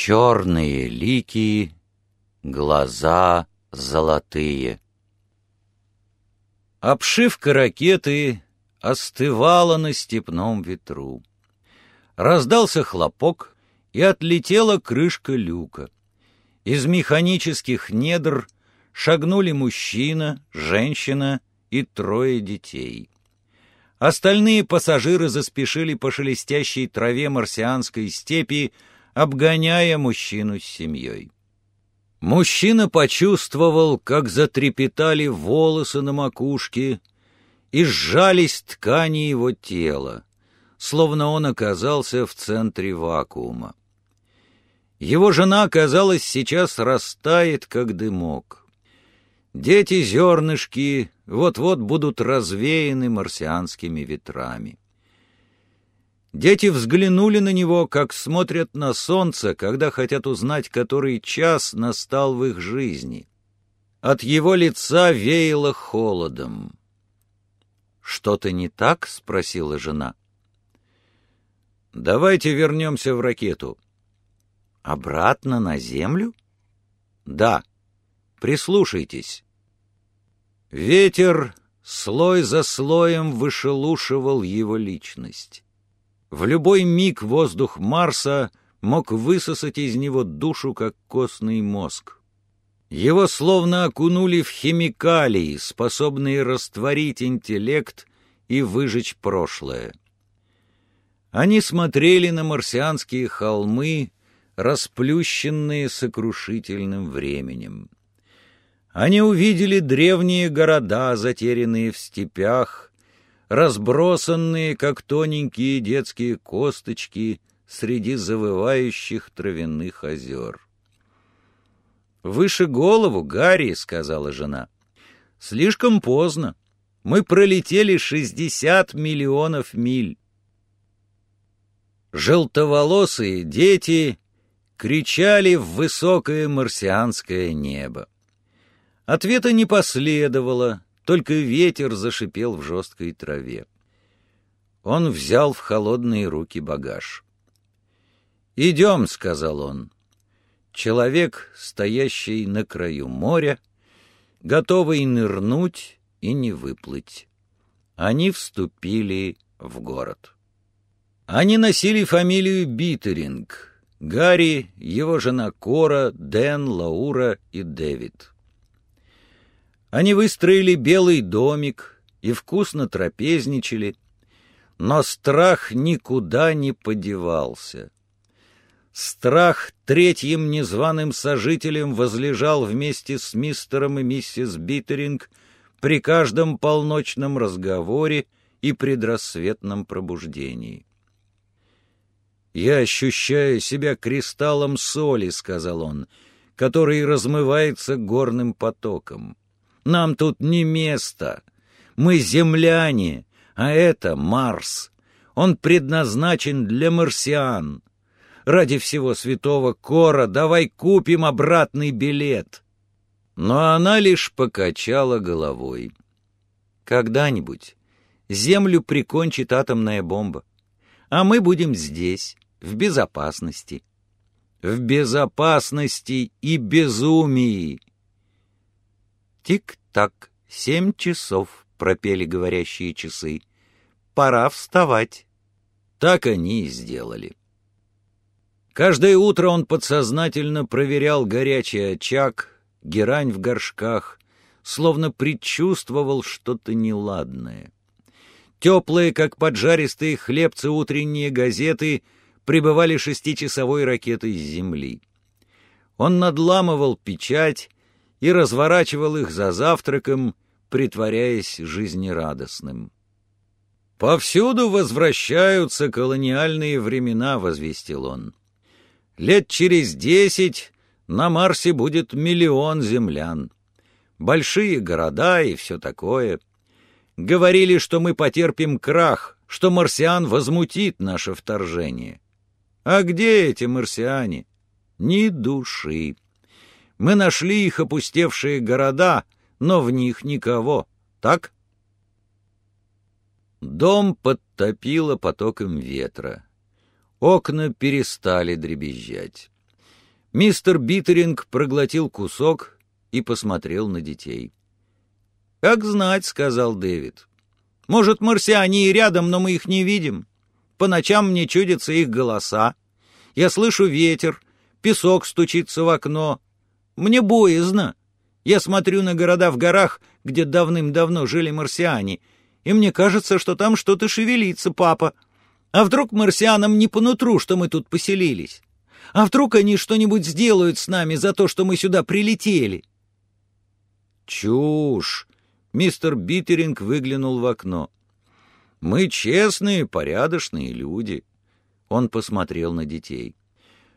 Черные лики, глаза золотые. Обшивка ракеты остывала на степном ветру. Раздался хлопок, и отлетела крышка люка. Из механических недр шагнули мужчина, женщина и трое детей. Остальные пассажиры заспешили по шелестящей траве марсианской степи, обгоняя мужчину с семьей. Мужчина почувствовал, как затрепетали волосы на макушке и сжались ткани его тела, словно он оказался в центре вакуума. Его жена, казалось, сейчас растает, как дымок. Дети-зернышки вот-вот будут развеяны марсианскими ветрами. Дети взглянули на него, как смотрят на солнце, когда хотят узнать, который час настал в их жизни. От его лица веяло холодом. «Что-то не так?» — спросила жена. «Давайте вернемся в ракету». «Обратно на Землю?» «Да. Прислушайтесь». Ветер слой за слоем вышелушивал его личность. В любой миг воздух Марса мог высосать из него душу, как костный мозг. Его словно окунули в химикалии, способные растворить интеллект и выжечь прошлое. Они смотрели на марсианские холмы, расплющенные сокрушительным временем. Они увидели древние города, затерянные в степях, разбросанные, как тоненькие детские косточки, среди завывающих травяных озер. «Выше голову, Гарри», — сказала жена. «Слишком поздно. Мы пролетели шестьдесят миллионов миль». Желтоволосые дети кричали в высокое марсианское небо. Ответа не последовало, только ветер зашипел в жесткой траве. Он взял в холодные руки багаж. «Идем», — сказал он. Человек, стоящий на краю моря, готовый нырнуть и не выплыть. Они вступили в город. Они носили фамилию Битеринг. Гарри, его жена Кора, Дэн, Лаура и Дэвид. Они выстроили белый домик и вкусно трапезничали, но страх никуда не подевался. Страх третьим незваным сожителем возлежал вместе с мистером и миссис Биттеринг при каждом полночном разговоре и предрассветном пробуждении. «Я ощущаю себя кристаллом соли», — сказал он, — «который размывается горным потоком. Нам тут не место. Мы земляне, а это Марс. Он предназначен для марсиан. Ради всего святого Кора давай купим обратный билет. Но она лишь покачала головой. Когда-нибудь Землю прикончит атомная бомба, а мы будем здесь, в безопасности. В безопасности и безумии. Тик-так, семь часов, пропели говорящие часы. Пора вставать. Так они и сделали. Каждое утро он подсознательно проверял горячий очаг, герань в горшках, словно предчувствовал что-то неладное. Теплые, как поджаристые хлебцы утренние газеты, прибывали шестичасовой ракетой с земли. Он надламывал печать, и разворачивал их за завтраком, притворяясь жизнерадостным. «Повсюду возвращаются колониальные времена», — возвестил он. «Лет через десять на Марсе будет миллион землян. Большие города и все такое. Говорили, что мы потерпим крах, что марсиан возмутит наше вторжение. А где эти марсиане? Ни души. Мы нашли их опустевшие города, но в них никого, так? Дом подтопило потоком ветра. Окна перестали дребезжать. Мистер Биттеринг проглотил кусок и посмотрел на детей. «Как знать», — сказал Дэвид. «Может, марсиане и рядом, но мы их не видим. По ночам мне чудятся их голоса. Я слышу ветер, песок стучится в окно. Мне боязно. Я смотрю на города в горах, где давным-давно жили марсиане, и мне кажется, что там что-то шевелится, папа. А вдруг марсианам не по нутру, что мы тут поселились? А вдруг они что-нибудь сделают с нами за то, что мы сюда прилетели?» «Чушь!» — мистер Биттеринг выглянул в окно. «Мы честные, порядочные люди». Он посмотрел на детей.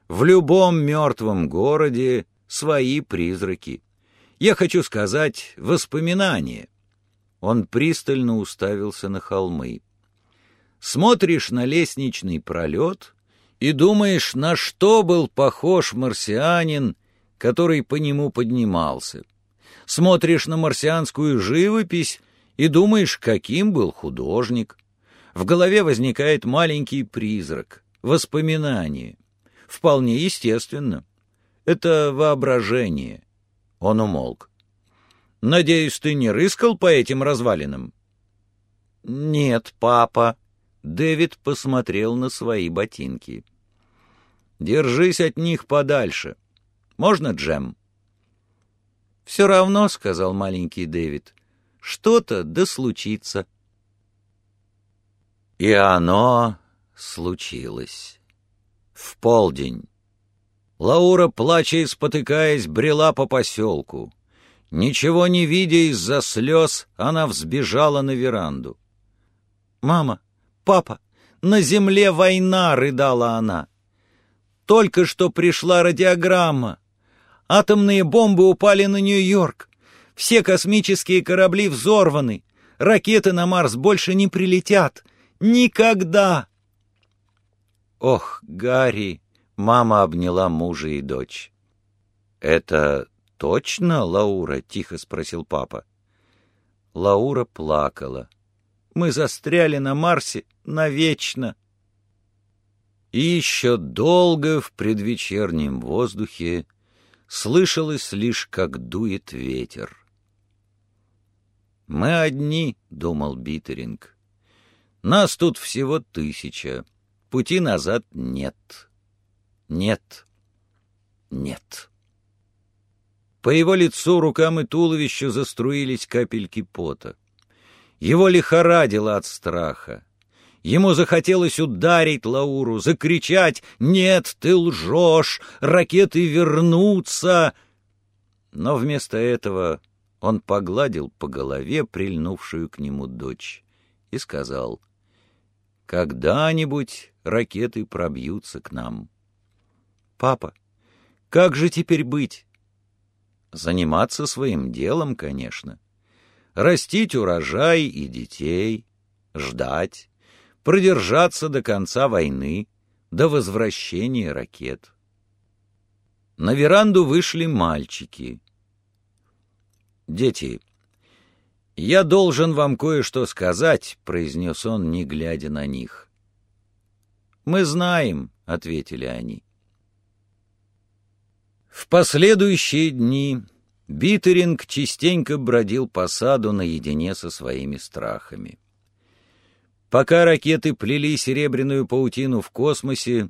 «В любом мертвом городе свои призраки. Я хочу сказать, воспоминания». Он пристально уставился на холмы. «Смотришь на лестничный пролет и думаешь, на что был похож марсианин, который по нему поднимался. Смотришь на марсианскую живопись и думаешь, каким был художник. В голове возникает маленький призрак, воспоминание. Вполне естественно. Это воображение. Он умолк. «Надеюсь, ты не рыскал по этим развалинам?» «Нет, папа». Дэвид посмотрел на свои ботинки. Держись от них подальше. Можно, Джем?» «Все равно», — сказал маленький Дэвид, — «что-то да случится». И оно случилось. В полдень. Лаура, плача и спотыкаясь, брела по поселку. Ничего не видя из-за слез, она взбежала на веранду. «Мама, папа, на земле война!» — рыдала она. Только что пришла радиограмма. Атомные бомбы упали на Нью-Йорк. Все космические корабли взорваны. Ракеты на Марс больше не прилетят. Никогда! Ох, Гарри! Мама обняла мужа и дочь. «Это точно, Лаура?» — тихо спросил папа. Лаура плакала. «Мы застряли на Марсе навечно». И еще долго в предвечернем воздухе слышалось лишь, как дует ветер. «Мы одни», — думал Битеринг. «Нас тут всего тысяча. Пути назад нет. Нет. Нет». По его лицу, рукам и туловищу заструились капельки пота. Его лихорадило от страха. Ему захотелось ударить Лауру, закричать «Нет, ты лжешь! Ракеты вернутся!» Но вместо этого он погладил по голове прильнувшую к нему дочь и сказал «Когда-нибудь ракеты пробьются к нам». «Папа, как же теперь быть?» «Заниматься своим делом, конечно. Растить урожай и детей, ждать» продержаться до конца войны, до возвращения ракет. На веранду вышли мальчики. «Дети, я должен вам кое-что сказать», — произнес он, не глядя на них. «Мы знаем», — ответили они. В последующие дни Битеринг частенько бродил по саду наедине со своими страхами. Пока ракеты плели серебряную паутину в космосе,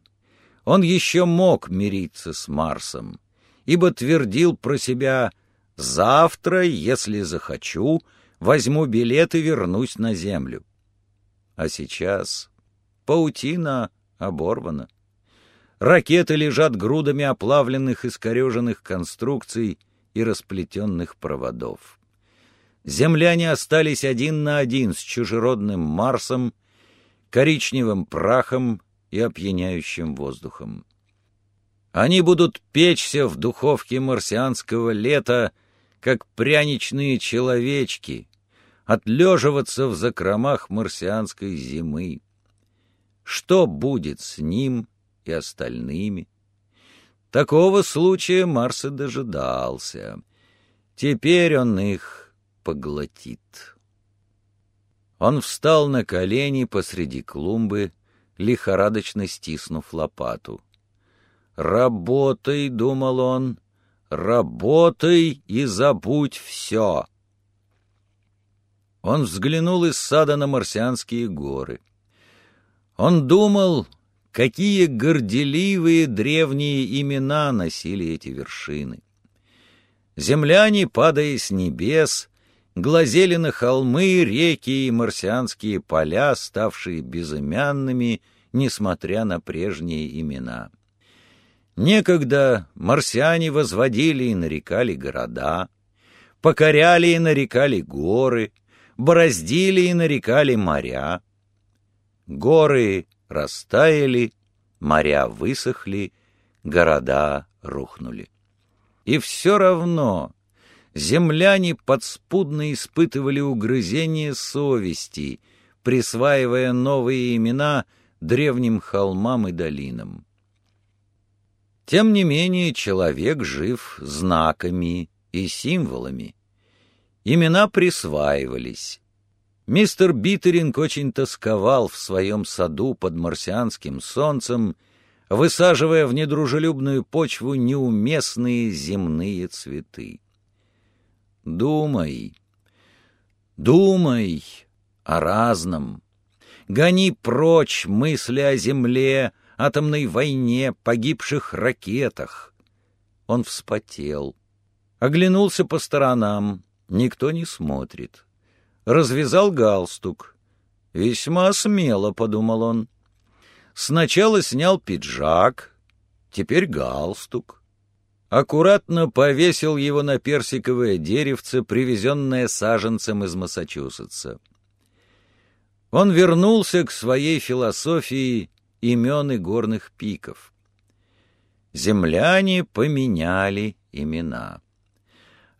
он еще мог мириться с Марсом, ибо твердил про себя «завтра, если захочу, возьму билет и вернусь на Землю». А сейчас паутина оборвана. Ракеты лежат грудами оплавленных искореженных конструкций и расплетенных проводов земляне остались один на один с чужеродным Марсом, коричневым прахом и опьяняющим воздухом. Они будут печься в духовке марсианского лета, как пряничные человечки, отлеживаться в закромах марсианской зимы. Что будет с ним и остальными? Такого случая Марс и дожидался. Теперь он их поглотит. Он встал на колени посреди клумбы, лихорадочно стиснув лопату. «Работай», — думал он, — «работай и забудь все». Он взглянул из сада на марсианские горы. Он думал, какие горделивые древние имена носили эти вершины. Земляне, падая с небес, глазели на холмы, реки и марсианские поля, ставшие безымянными, несмотря на прежние имена. Некогда марсиане возводили и нарекали города, покоряли и нарекали горы, бороздили и нарекали моря. Горы растаяли, моря высохли, города рухнули. И все равно земляне подспудно испытывали угрызение совести, присваивая новые имена древним холмам и долинам. Тем не менее человек жив знаками и символами. Имена присваивались. Мистер Биттеринг очень тосковал в своем саду под марсианским солнцем, высаживая в недружелюбную почву неуместные земные цветы. Думай, думай о разном. Гони прочь мысли о земле, атомной войне, погибших ракетах. Он вспотел, оглянулся по сторонам, никто не смотрит. Развязал галстук. Весьма смело, подумал он. Сначала снял пиджак, теперь галстук. Аккуратно повесил его на персиковое деревце, привезенное саженцем из Массачусетса. Он вернулся к своей философии имен и горных пиков. Земляне поменяли имена.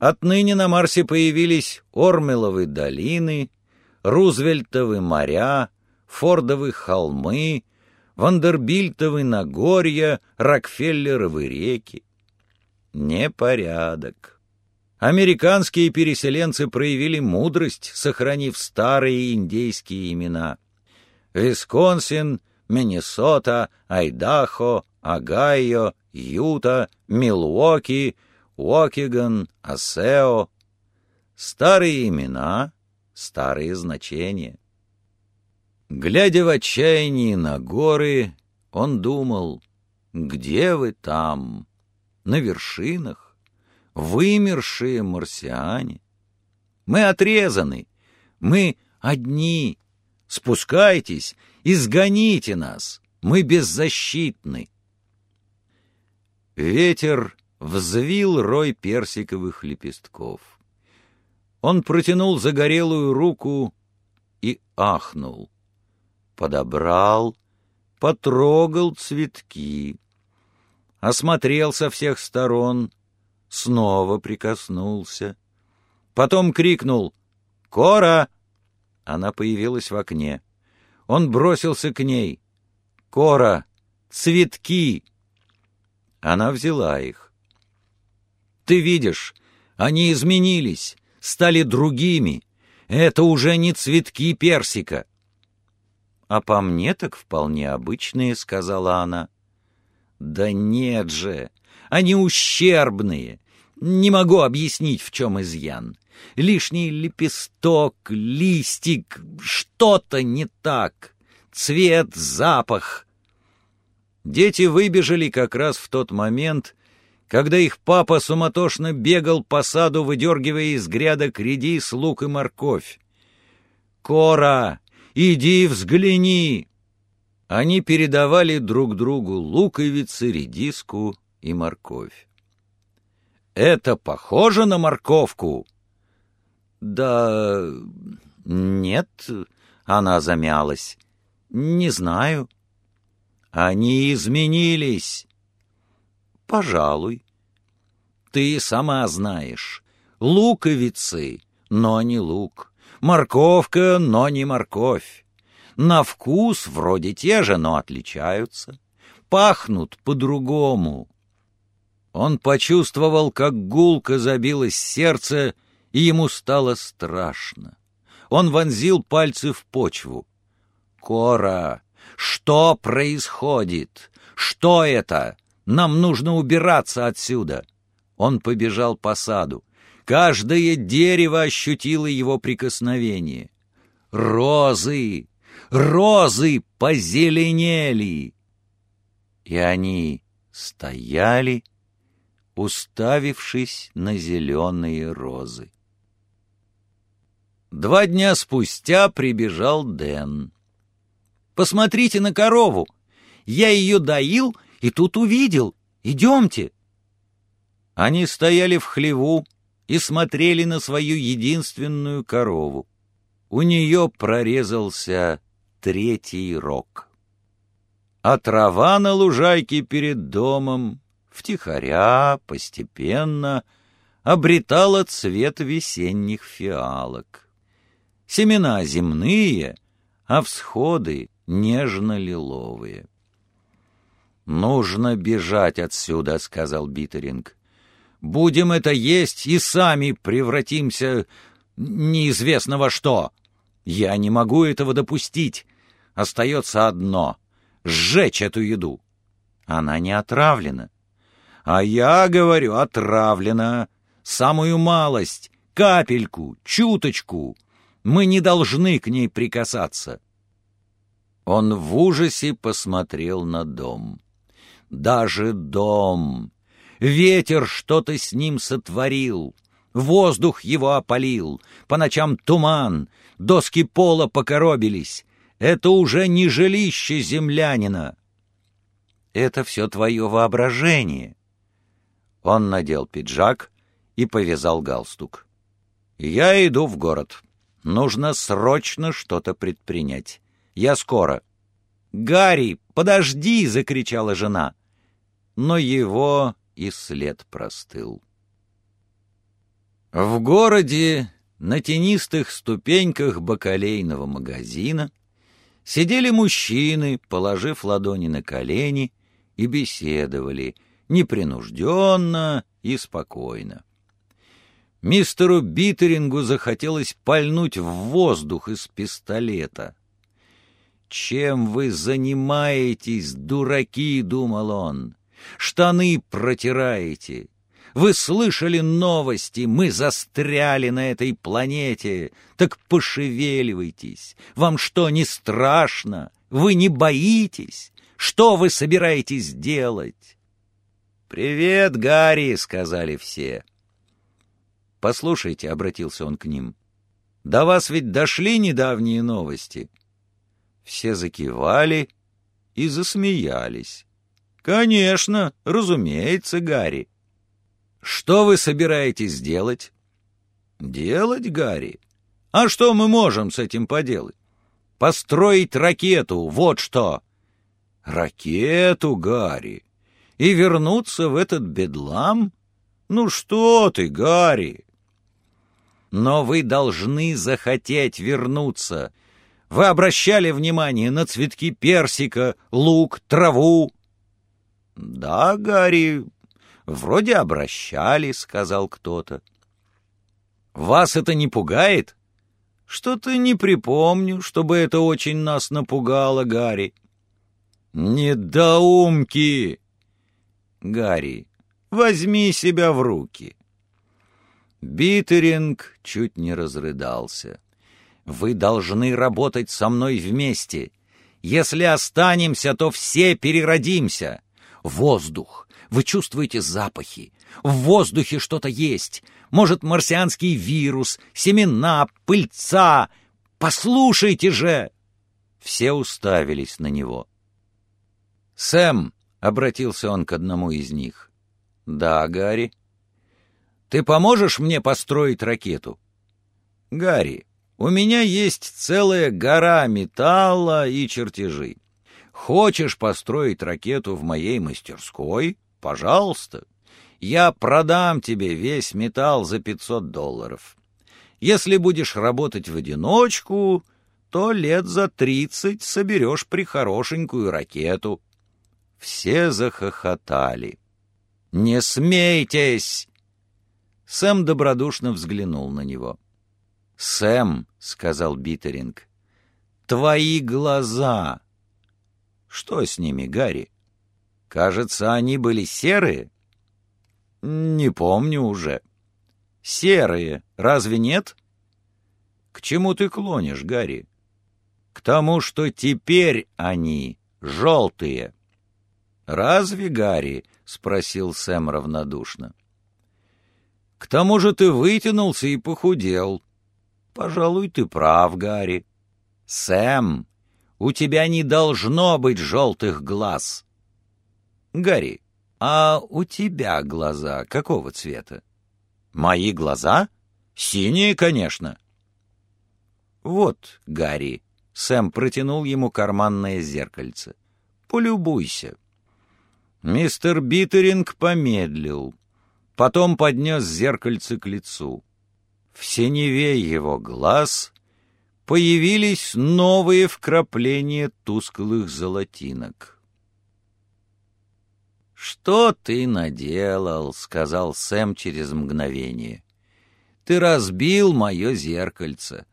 Отныне на Марсе появились Ормеловы долины, Рузвельтовы моря, Фордовы холмы, Вандербильтовы Нагорья, Рокфеллеровы реки. Непорядок. Американские переселенцы проявили мудрость, сохранив старые индейские имена. Висконсин, Миннесота, Айдахо, Огайо, Юта, Милуоки — Уокиган, Асео. Старые имена, старые значения. Глядя в отчаянии на горы, он думал, где вы там, на вершинах, вымершие марсиане? Мы отрезаны, мы одни. Спускайтесь, изгоните нас, мы беззащитны. Ветер взвил рой персиковых лепестков. Он протянул загорелую руку и ахнул. Подобрал, потрогал цветки, осмотрел со всех сторон, снова прикоснулся. Потом крикнул «Кора!» Она появилась в окне. Он бросился к ней. «Кора! Цветки!» Она взяла их. Ты видишь, они изменились, стали другими. Это уже не цветки персика. А по мне так вполне обычные, сказала она. Да нет же, они ущербные. Не могу объяснить, в чем изъян. Лишний лепесток, листик, что-то не так. Цвет, запах. Дети выбежали как раз в тот момент, когда их папа суматошно бегал по саду, выдергивая из грядок редис, лук и морковь. «Кора, иди взгляни!» Они передавали друг другу луковицы, редиску и морковь. «Это похоже на морковку?» «Да... нет...» — она замялась. «Не знаю». «Они изменились. Пожалуй. Ты сама знаешь. Луковицы, но не лук. Морковка, но не морковь. На вкус вроде те же, но отличаются. Пахнут по-другому. Он почувствовал, как гулко забилось сердце, и ему стало страшно. Он вонзил пальцы в почву. «Кора, что происходит? Что это? Нам нужно убираться отсюда!» Он побежал по саду. Каждое дерево ощутило его прикосновение. Розы! Розы позеленели! И они стояли, уставившись на зеленые розы. Два дня спустя прибежал Дэн. «Посмотрите на корову! Я ее доил и тут увидел. Идемте!» Они стояли в хлеву и смотрели на свою единственную корову. У нее прорезался третий рог. А трава на лужайке перед домом втихаря, постепенно обретала цвет весенних фиалок. Семена земные, а всходы нежно-лиловые. «Нужно бежать отсюда», — сказал Битеринг. «Будем это есть и сами превратимся неизвестно во что. Я не могу этого допустить. Остается одно — сжечь эту еду. Она не отравлена. А я говорю, отравлена. Самую малость, капельку, чуточку. Мы не должны к ней прикасаться». Он в ужасе посмотрел на дом. Даже дом. Ветер что-то с ним сотворил. Воздух его опалил. По ночам туман. Доски пола покоробились. Это уже не жилище землянина. Это все твое воображение. Он надел пиджак и повязал галстук. «Я иду в город. Нужно срочно что-то предпринять. Я скоро». «Гарри, подожди!» — закричала жена но его и след простыл. В городе на тенистых ступеньках бакалейного магазина сидели мужчины, положив ладони на колени, и беседовали непринужденно и спокойно. Мистеру Битерингу захотелось пальнуть в воздух из пистолета. «Чем вы занимаетесь, дураки?» — думал он штаны протираете. Вы слышали новости, мы застряли на этой планете, так пошевеливайтесь. Вам что, не страшно? Вы не боитесь? Что вы собираетесь делать? «Привет, Гарри!» — сказали все. «Послушайте», — обратился он к ним, — «до вас ведь дошли недавние новости?» Все закивали и засмеялись. «Конечно, разумеется, Гарри». «Что вы собираетесь делать?» «Делать, Гарри? А что мы можем с этим поделать? Построить ракету, вот что!» «Ракету, Гарри? И вернуться в этот бедлам? Ну что ты, Гарри?» «Но вы должны захотеть вернуться. Вы обращали внимание на цветки персика, лук, траву?» «Да, Гарри, вроде обращали», — сказал кто-то. «Вас это не пугает?» «Что-то не припомню, чтобы это очень нас напугало, Гарри». «Недоумки!» «Гарри, возьми себя в руки». Битеринг чуть не разрыдался. «Вы должны работать со мной вместе. Если останемся, то все переродимся. Воздух. Вы чувствуете запахи. В воздухе что-то есть. Может, марсианский вирус, семена, пыльца. Послушайте же!» Все уставились на него. «Сэм!» — обратился он к одному из них. «Да, Гарри». «Ты поможешь мне построить ракету?» «Гарри, у меня есть целая гора металла и чертежи. Хочешь построить ракету в моей мастерской? Пожалуйста. Я продам тебе весь металл за 500 долларов. Если будешь работать в одиночку, то лет за тридцать соберешь прихорошенькую ракету. Все захохотали. «Не смейтесь!» Сэм добродушно взглянул на него. «Сэм», — сказал Битеринг, — «твои глаза!» Что с ними, Гарри? Кажется, они были серые. Не помню уже. Серые, разве нет? К чему ты клонишь, Гарри? К тому, что теперь они желтые. Разве, Гарри? спросил Сэм равнодушно. К тому же ты вытянулся и похудел. Пожалуй, ты прав, Гарри. Сэм, у тебя не должно быть желтых глаз. Гарри, а у тебя глаза какого цвета? Мои глаза? Синие, конечно. Вот, Гарри, Сэм протянул ему карманное зеркальце. Полюбуйся. Мистер Биттеринг помедлил, потом поднес зеркальце к лицу. В синеве его глаз появились новые вкрапления тусклых золотинок. «Что ты наделал?» — сказал Сэм через мгновение. «Ты разбил мое зеркальце».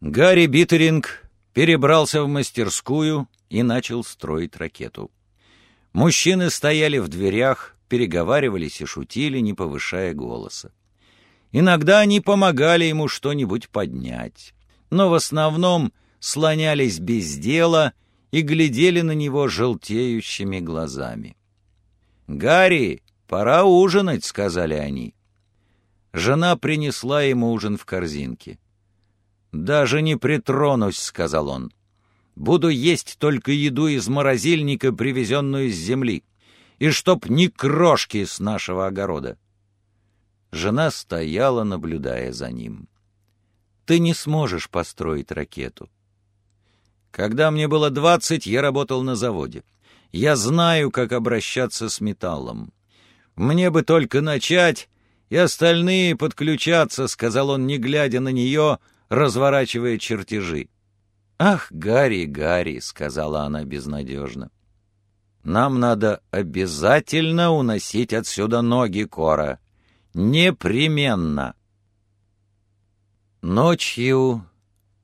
Гарри Биттеринг перебрался в мастерскую и начал строить ракету. Мужчины стояли в дверях, переговаривались и шутили, не повышая голоса. Иногда они помогали ему что-нибудь поднять, но в основном слонялись без дела и глядели на него желтеющими глазами. «Гарри, пора ужинать», — сказали они. Жена принесла ему ужин в корзинке. «Даже не притронусь», — сказал он. «Буду есть только еду из морозильника, привезенную с земли, и чтоб ни крошки с нашего огорода». Жена стояла, наблюдая за ним. «Ты не сможешь построить ракету. Когда мне было двадцать, я работал на заводе. Я знаю, как обращаться с металлом. Мне бы только начать, и остальные подключаться, — сказал он, не глядя на нее, разворачивая чертежи. «Ах, Гарри, Гарри!» — сказала она безнадежно. «Нам надо обязательно уносить отсюда ноги, Кора. Непременно!» Ночью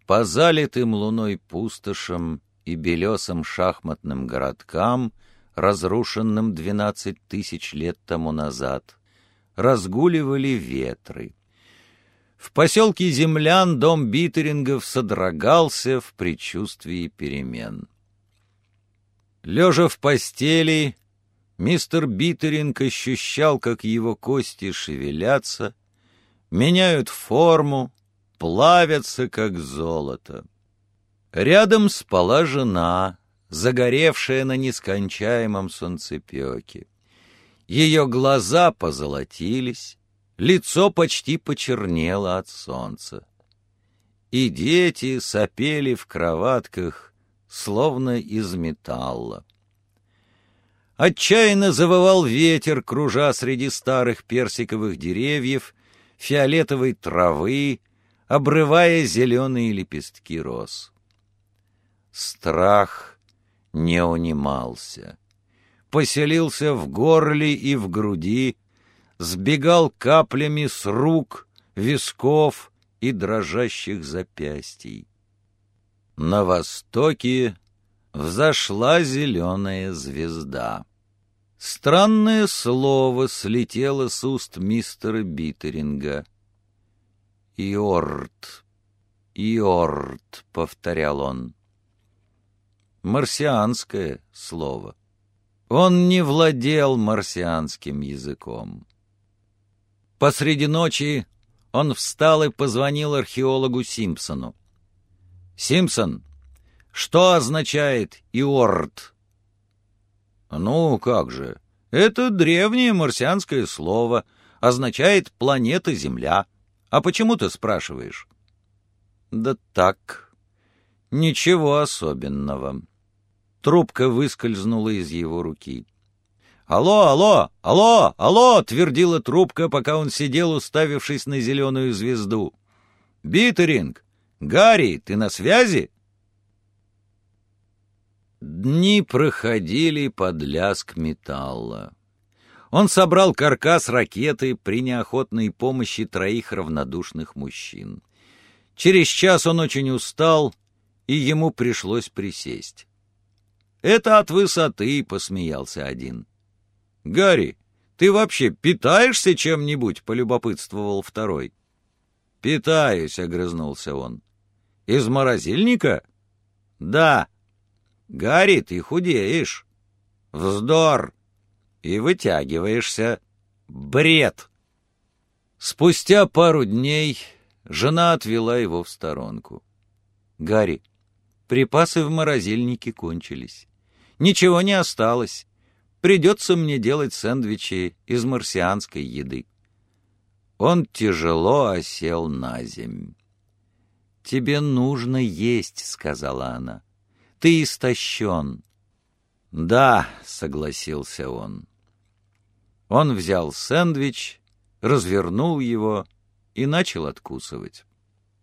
по залитым луной пустошам и белесым шахматным городкам, разрушенным двенадцать тысяч лет тому назад, разгуливали ветры. В поселке землян дом Битерингов содрогался в предчувствии перемен. Лежа в постели, мистер Битеринг ощущал, как его кости шевелятся, меняют форму, плавятся, как золото. Рядом спала жена, загоревшая на нескончаемом солнцепеке. Ее глаза позолотились, лицо почти почернело от солнца. И дети сопели в кроватках, словно из металла. Отчаянно завывал ветер, кружа среди старых персиковых деревьев, фиолетовой травы, обрывая зеленые лепестки роз. Страх не унимался. Поселился в горле и в груди, сбегал каплями с рук, висков и дрожащих запястий. На востоке взошла зеленая звезда. Странное слово слетело с уст мистера Биттеринга — «Иорт, Иорт», — повторял он. Марсианское слово. Он не владел марсианским языком. Посреди ночи он встал и позвонил археологу Симпсону. «Симпсон, что означает Иорт?» «Ну, как же, это древнее марсианское слово, означает «планета Земля». «А почему ты спрашиваешь?» «Да так. Ничего особенного». Трубка выскользнула из его руки. «Алло, алло, алло, алло!» — твердила трубка, пока он сидел, уставившись на зеленую звезду. «Биттеринг! Гарри, ты на связи?» Дни проходили под ляск металла. Он собрал каркас ракеты при неохотной помощи троих равнодушных мужчин. Через час он очень устал, и ему пришлось присесть. Это от высоты, — посмеялся один. Гарри, ты вообще питаешься чем-нибудь? — полюбопытствовал второй. Питаюсь, — огрызнулся он. Из морозильника? Да. Гарри, ты худеешь. Вздор. И вытягиваешься. Бред. Спустя пару дней жена отвела его в сторонку. «Гарри, припасы в морозильнике кончились. Ничего не осталось. Придется мне делать сэндвичи из марсианской еды». Он тяжело осел на земь. «Тебе нужно есть», — сказала она. «Ты истощен». «Да», — согласился он. Он взял сэндвич, развернул его и начал откусывать.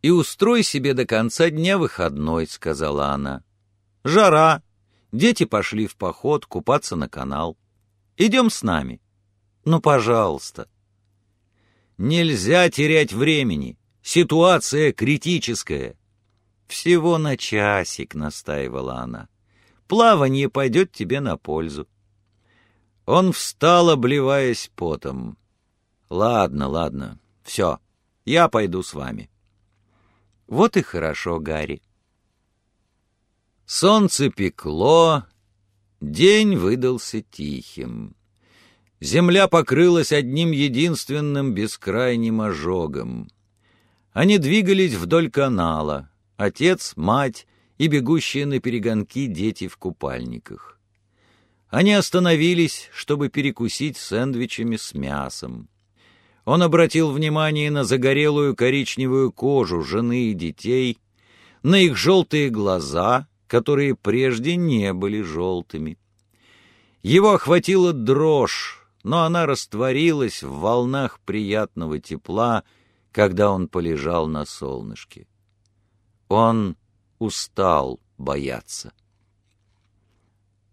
«И устрой себе до конца дня выходной», — сказала она. «Жара. Дети пошли в поход купаться на канал. Идем с нами. Ну, пожалуйста». «Нельзя терять времени. Ситуация критическая». «Всего на часик», — настаивала она. «Плавание пойдет тебе на пользу». Он встал, обливаясь потом. «Ладно, ладно, все, я пойду с вами». «Вот и хорошо, Гарри». Солнце пекло, день выдался тихим. Земля покрылась одним единственным бескрайним ожогом. Они двигались вдоль канала, отец, мать и бегущие на перегонки дети в купальниках. Они остановились, чтобы перекусить сэндвичами с мясом. Он обратил внимание на загорелую коричневую кожу жены и детей, на их желтые глаза, которые прежде не были желтыми. Его охватила дрожь, но она растворилась в волнах приятного тепла, когда он полежал на солнышке. Он устал бояться.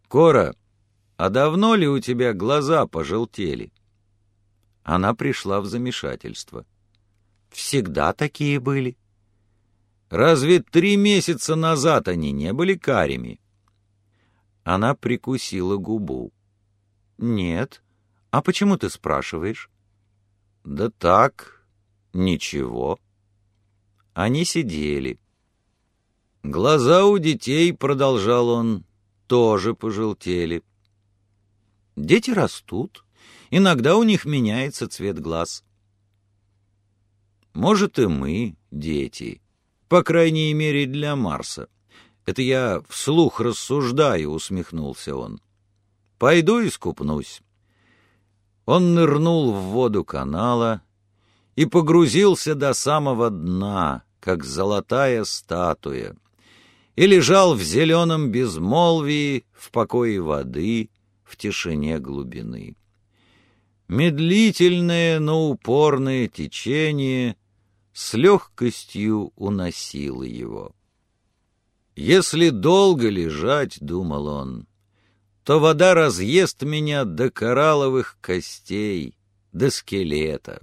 «Кора!» «А давно ли у тебя глаза пожелтели?» Она пришла в замешательство. «Всегда такие были». «Разве три месяца назад они не были карими?» Она прикусила губу. «Нет. А почему ты спрашиваешь?» «Да так, ничего». Они сидели. Глаза у детей, продолжал он, тоже пожелтели. Дети растут, иногда у них меняется цвет глаз. Может, и мы, дети, по крайней мере для Марса. Это я вслух рассуждаю, усмехнулся он. Пойду и скупнусь. Он нырнул в воду канала и погрузился до самого дна, как золотая статуя, и лежал в зеленом безмолвии, в покое воды, в тишине глубины. Медлительное, но упорное течение с легкостью уносило его. «Если долго лежать, — думал он, — то вода разъест меня до коралловых костей, до скелета.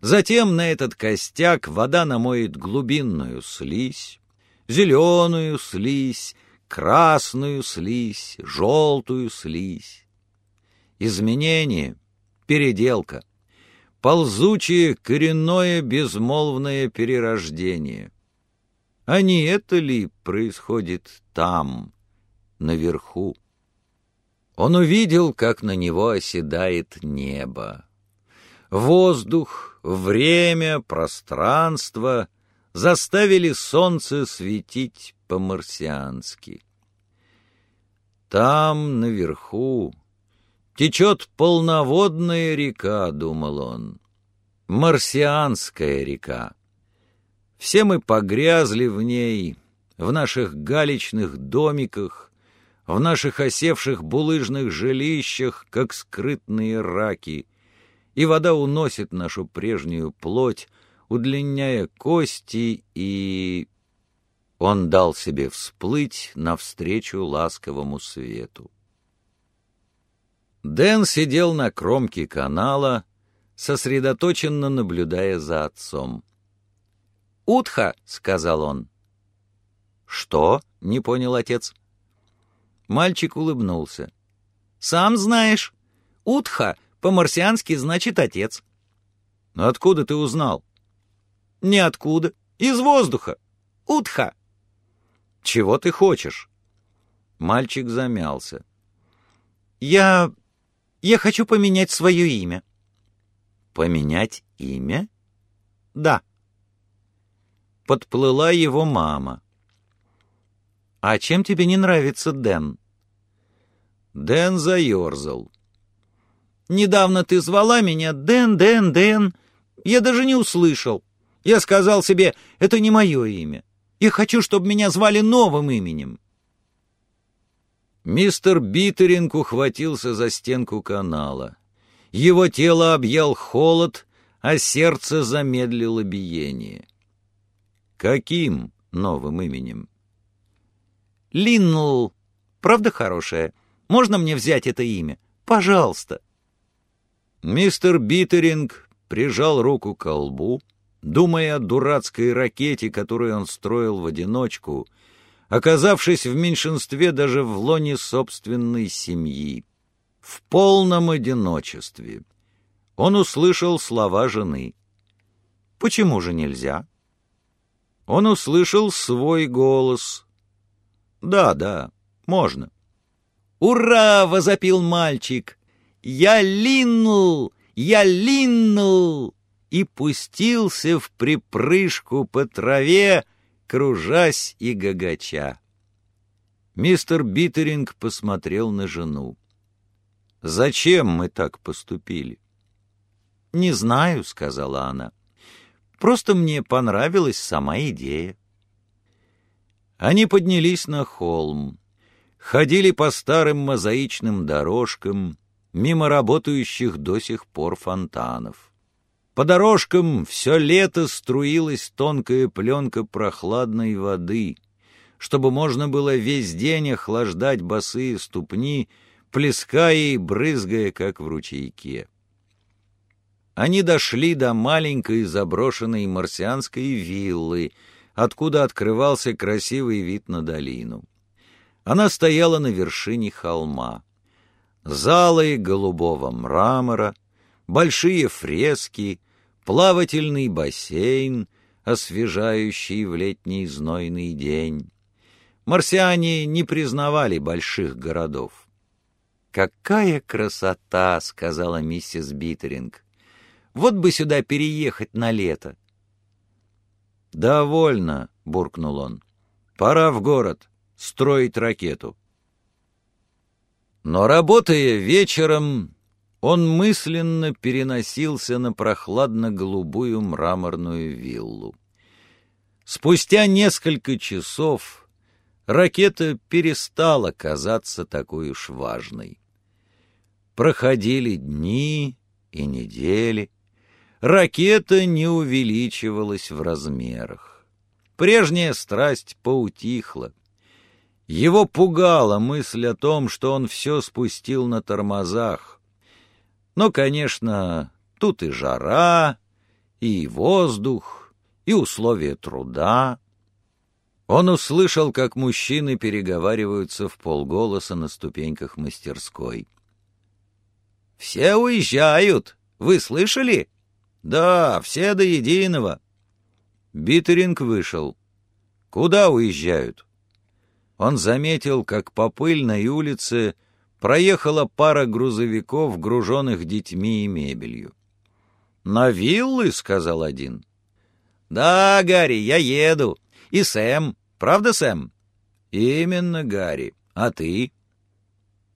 Затем на этот костяк вода намоет глубинную слизь, зеленую слизь, красную слизь, желтую слизь. Изменение, переделка, ползучее коренное безмолвное перерождение. А не это ли происходит там, наверху? Он увидел, как на него оседает небо. Воздух, время, пространство заставили солнце светить по-марсиански. Там, наверху, течет полноводная река, думал он, марсианская река. Все мы погрязли в ней, в наших галечных домиках, в наших осевших булыжных жилищах, как скрытные раки, и вода уносит нашу прежнюю плоть, удлиняя кости и... Он дал себе всплыть навстречу ласковому свету. Дэн сидел на кромке канала, сосредоточенно наблюдая за отцом. «Утха!» — сказал он. «Что?» — не понял отец. Мальчик улыбнулся. «Сам знаешь, Утха по-марсиански значит отец». «Откуда ты узнал?» «Ниоткуда. Из воздуха. Утха». «Чего ты хочешь?» Мальчик замялся. «Я... я хочу поменять свое имя». «Поменять имя?» «Да». Подплыла его мама. «А чем тебе не нравится Дэн?» Дэн заерзал. «Недавно ты звала меня Дэн, Дэн, Дэн. Я даже не услышал. Я сказал себе, это не мое имя. Я хочу, чтобы меня звали новым именем». Мистер Биттеринг ухватился за стенку канала. Его тело объял холод, а сердце замедлило биение. «Каким новым именем?» Линнл. Правда хорошее? Можно мне взять это имя? Пожалуйста. Мистер Биттеринг прижал руку к колбу, думая о дурацкой ракете, которую он строил в одиночку, оказавшись в меньшинстве даже в лоне собственной семьи, в полном одиночестве. Он услышал слова жены. «Почему же нельзя?» Он услышал свой голос, «Да, да, можно». «Ура!» — возопил мальчик. «Я линнул! Я линнул!» И пустился в припрыжку по траве, кружась и гагача. Мистер Биттеринг посмотрел на жену. «Зачем мы так поступили?» «Не знаю», — сказала она. «Просто мне понравилась сама идея». Они поднялись на холм, ходили по старым мозаичным дорожкам, мимо работающих до сих пор фонтанов. По дорожкам все лето струилась тонкая пленка прохладной воды, чтобы можно было весь день охлаждать босые ступни, плеская и брызгая, как в ручейке. Они дошли до маленькой заброшенной марсианской виллы — откуда открывался красивый вид на долину. Она стояла на вершине холма. Залы голубого мрамора, большие фрески, плавательный бассейн, освежающий в летний знойный день. Марсиане не признавали больших городов. «Какая красота!» — сказала миссис Биттеринг. «Вот бы сюда переехать на лето. «Довольно», — буркнул он. «Пора в город строить ракету». Но, работая вечером, он мысленно переносился на прохладно-голубую мраморную виллу. Спустя несколько часов ракета перестала казаться такой уж важной. Проходили дни и недели, Ракета не увеличивалась в размерах. Прежняя страсть поутихла. Его пугала мысль о том, что он все спустил на тормозах. Но, конечно, тут и жара, и воздух, и условия труда. Он услышал, как мужчины переговариваются в полголоса на ступеньках мастерской. «Все уезжают! Вы слышали?» «Да, все до единого». Биттеринг вышел. «Куда уезжают?» Он заметил, как по пыльной улице проехала пара грузовиков, груженных детьми и мебелью. «На виллы?» — сказал один. «Да, Гарри, я еду. И Сэм. Правда, Сэм?» «Именно, Гарри. А ты?»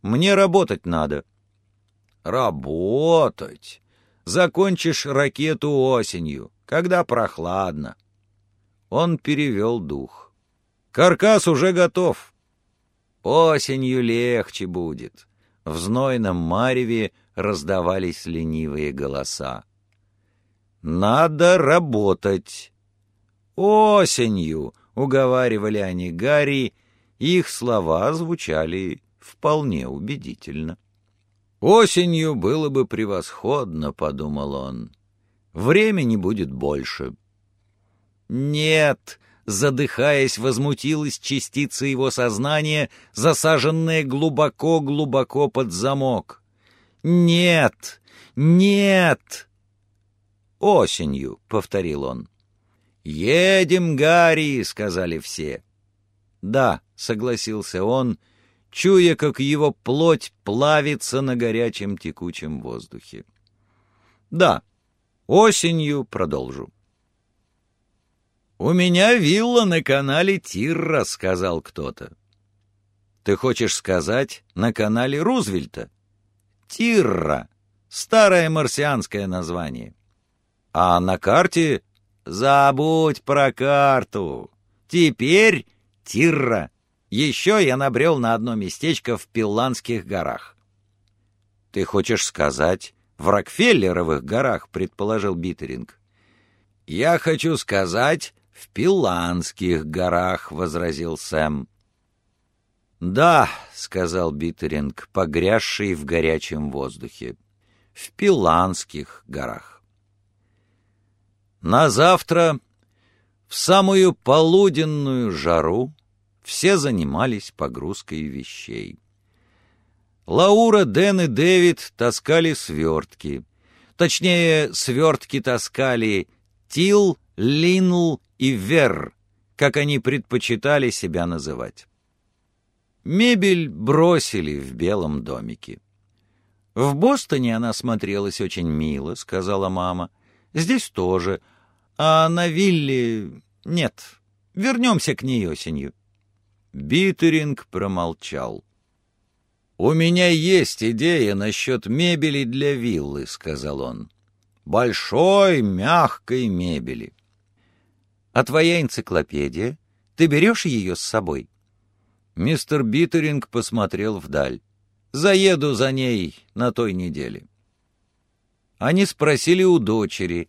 «Мне работать надо». «Работать? Закончишь ракету осенью, когда прохладно. Он перевел дух. Каркас уже готов. Осенью легче будет. В знойном мареве раздавались ленивые голоса. «Надо работать!» «Осенью!» — уговаривали они Гарри, их слова звучали вполне убедительно. «Осенью было бы превосходно», — подумал он. «Времени будет больше». «Нет, задыхаясь, возмутилась частица его сознания, засаженная глубоко-глубоко под замок. «Нет! Нет!» «Осенью», — повторил он. «Едем, Гарри!» — сказали все. «Да», — согласился он, чуя, как его плоть плавится на горячем текучем воздухе. «Да, осенью продолжу». «У меня вилла на канале Тирра», — сказал кто-то. «Ты хочешь сказать, на канале Рузвельта?» «Тирра» — старое марсианское название. «А на карте...» «Забудь про карту. Теперь Тирра. Еще я набрел на одно местечко в Пилланских горах». «Ты хочешь сказать, в Рокфеллеровых горах», — предположил Биттеринг. «Я хочу сказать, «В Пиланских горах», — возразил Сэм. «Да», — сказал Биттеринг, погрязший в горячем воздухе, — «в Пиланских горах». На завтра, в самую полуденную жару, все занимались погрузкой вещей. Лаура, Дэн и Дэвид таскали свертки. Точнее, свертки таскали Тил, Линл и Вер, как они предпочитали себя называть. Мебель бросили в белом домике. «В Бостоне она смотрелась очень мило», — сказала мама. «Здесь тоже. А на вилле... нет. Вернемся к ней осенью». Биттеринг промолчал. «У меня есть идея насчет мебели для виллы», — сказал он. «Большой, мягкой мебели. А твоя энциклопедия? Ты берешь ее с собой?» Мистер Биттеринг посмотрел вдаль. «Заеду за ней на той неделе». Они спросили у дочери,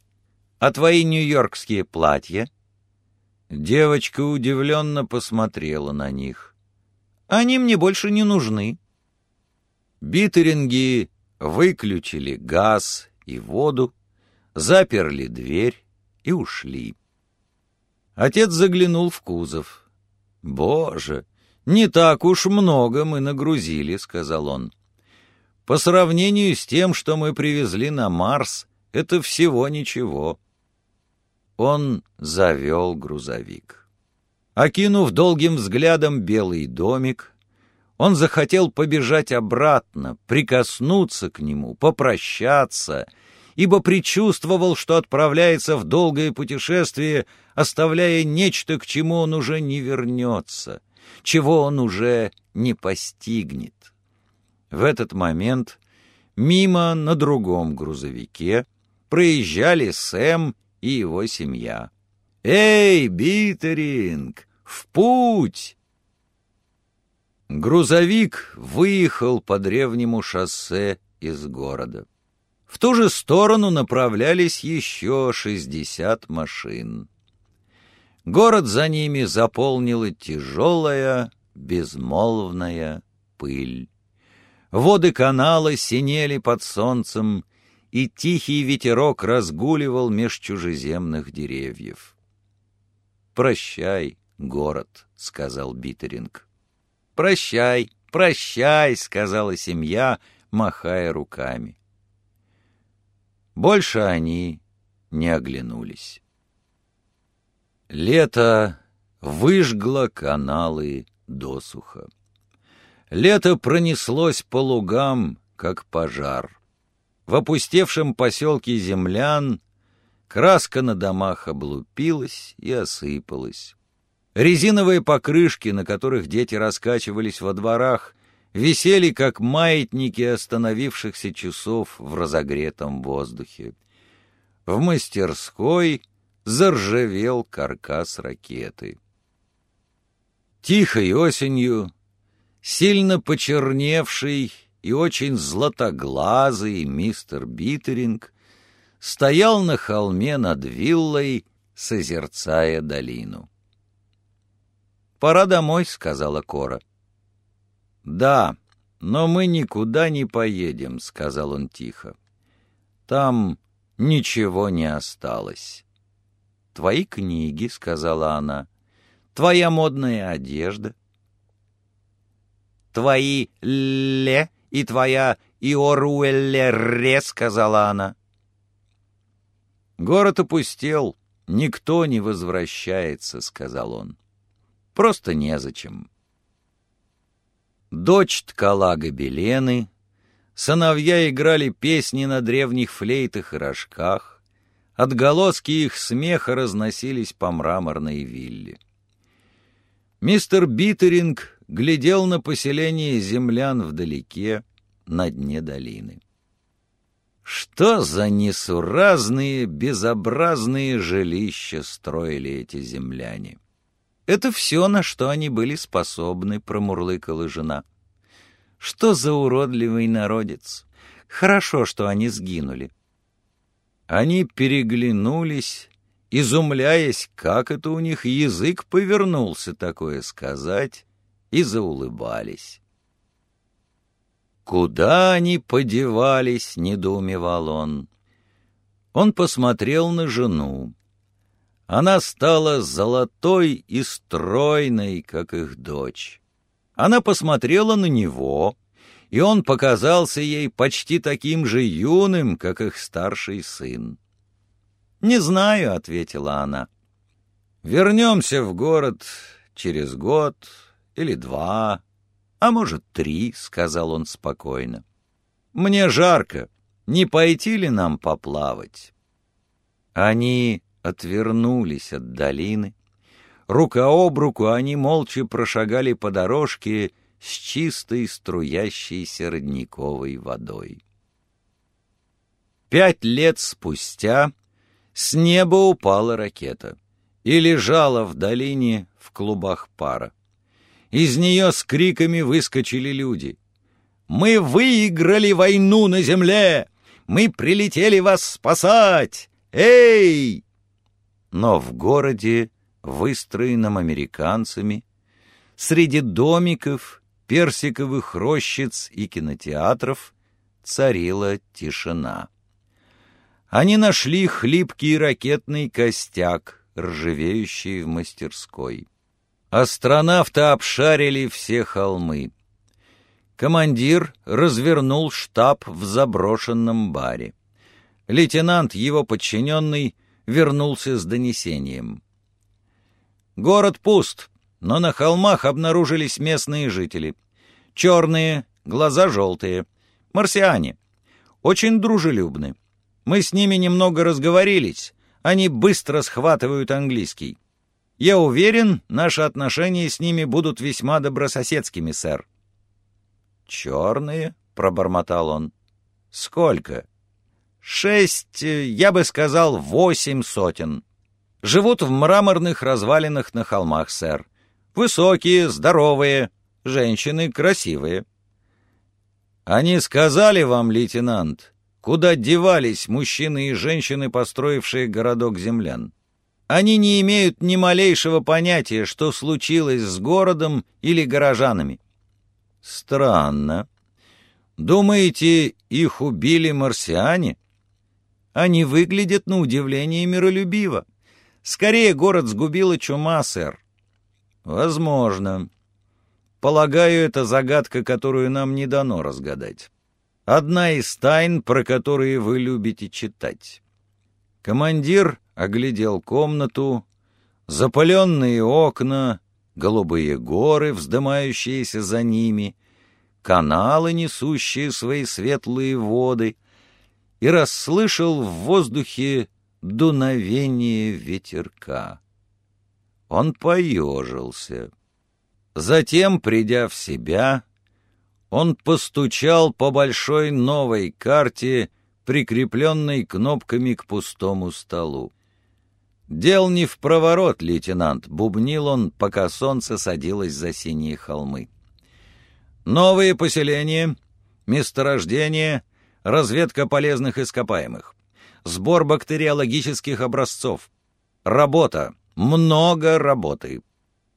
«А твои нью-йоркские платья?» Девочка удивленно посмотрела на них. «Они мне больше не нужны». Биттеринги выключили газ и воду, заперли дверь и ушли. Отец заглянул в кузов. «Боже, не так уж много мы нагрузили», — сказал он. «По сравнению с тем, что мы привезли на Марс, это всего ничего». Он завел грузовик. Окинув долгим взглядом белый домик, он захотел побежать обратно, прикоснуться к нему, попрощаться — ибо предчувствовал, что отправляется в долгое путешествие, оставляя нечто, к чему он уже не вернется, чего он уже не постигнет. В этот момент мимо на другом грузовике проезжали Сэм и его семья. «Эй, Битеринг, в путь!» Грузовик выехал по древнему шоссе из города. В ту же сторону направлялись еще шестьдесят машин. Город за ними заполнила тяжелая, безмолвная пыль. Воды канала синели под солнцем, и тихий ветерок разгуливал меж чужеземных деревьев. «Прощай, город», — сказал Биттеринг. «Прощай, прощай», — сказала семья, махая руками. Больше они не оглянулись. Лето выжгло каналы досуха. Лето пронеслось по лугам, как пожар. В опустевшем поселке землян краска на домах облупилась и осыпалась. Резиновые покрышки, на которых дети раскачивались во дворах, висели, как маятники остановившихся часов в разогретом воздухе. В мастерской заржавел каркас ракеты. Тихой осенью, сильно почерневший и очень златоглазый мистер Биттеринг стоял на холме над виллой, созерцая долину. «Пора домой», — сказала Кора. «Да, но мы никуда не поедем», — сказал он тихо. «Там ничего не осталось». «Твои книги», — сказала она, Твоя модная одежда? Твои ле и твоя иоруэллере, сказала она. Город опустел, никто не возвращается, сказал он. Просто незачем. Дочь ткала гобелены, сыновья играли песни на древних флейтах и рожках, отголоски их смеха разносились по мраморной вилле. Мистер Битеринг глядел на поселение землян вдалеке, на дне долины. Что за несуразные, безобразные жилища строили эти земляне? Это все, на что они были способны, промурлыкала жена. Что за уродливый народец! Хорошо, что они сгинули. Они переглянулись, изумляясь, как это у них язык повернулся такое сказать, и заулыбались. «Куда они подевались?» — недоумевал он. Он посмотрел на жену. Она стала золотой и стройной, как их дочь. Она посмотрела на него, и он показался ей почти таким же юным, как их старший сын. «Не знаю», — ответила она. «Вернемся в город через год или два, а может, три», — сказал он спокойно. «Мне жарко. Не пойти ли нам поплавать?» Они отвернулись от долины. Рука об руку они молча прошагали по дорожке с чистой струящейся родниковой водой. Пять лет спустя с неба упала ракета и лежала в долине в клубах пара. Из нее с криками выскочили люди. «Мы выиграли войну на земле! Мы прилетели вас спасать! Эй!» Но в городе, выстроенном американцами, среди домиков, персиковых рощиц и кинотеатров царила тишина. Они нашли хлипкий ракетный костяк, ржавеющий в мастерской. Астронавты обшарили все холмы. Командир развернул штаб в заброшенном баре. Лейтенант, его подчиненный, вернулся с донесением. Город пуст, но на холмах обнаружились местные жители. Черные, глаза желтые, марсиане. Очень дружелюбны. Мы с ними немного разговорились, они быстро схватывают английский. Я уверен, наши отношения с ними будут весьма добрососедскими, сэр. «Черные?» — пробормотал он. «Сколько?» Шесть, я бы сказал, восемь сотен. Живут в мраморных развалинах на холмах, сэр. Высокие, здоровые, женщины красивые. Они сказали вам, лейтенант, куда девались мужчины и женщины, построившие городок землян? Они не имеют ни малейшего понятия, что случилось с городом или горожанами. Странно. Думаете, их убили марсиане? — они выглядят на удивление миролюбиво. Скорее, город сгубила чума, сэр. Возможно. Полагаю, это загадка, которую нам не дано разгадать. Одна из тайн, про которые вы любите читать. Командир оглядел комнату, запаленные окна, голубые горы, вздымающиеся за ними, каналы, несущие свои светлые воды — и расслышал в воздухе дуновение ветерка. Он поежился. Затем, придя в себя, он постучал по большой новой карте, прикрепленной кнопками к пустому столу. «Дел не в проворот, лейтенант», — бубнил он, пока солнце садилось за синие холмы. «Новые поселения, месторождения, разведка полезных ископаемых, сбор бактериологических образцов, работа, много работы.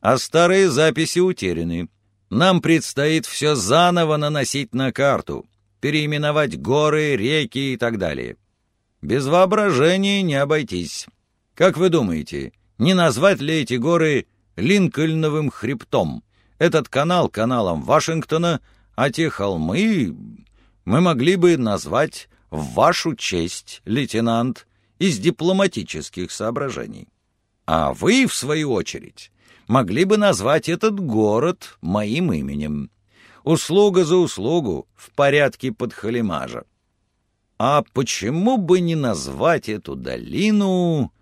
А старые записи утеряны. Нам предстоит все заново наносить на карту, переименовать горы, реки и так далее. Без воображения не обойтись. Как вы думаете, не назвать ли эти горы Линкольновым хребтом. Этот канал каналом Вашингтона, а те холмы мы могли бы назвать в вашу честь, лейтенант, из дипломатических соображений. А вы, в свою очередь, могли бы назвать этот город моим именем. Услуга за услугу в порядке подхалимажа. А почему бы не назвать эту долину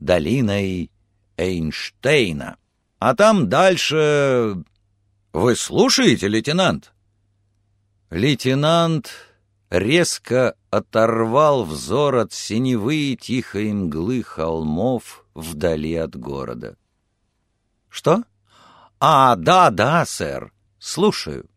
долиной Эйнштейна? А там дальше... Вы слушаете, лейтенант? Лейтенант резко оторвал взор от синевы и тихой мглы холмов вдали от города. «Что? А, да, да, сэр, слушаю».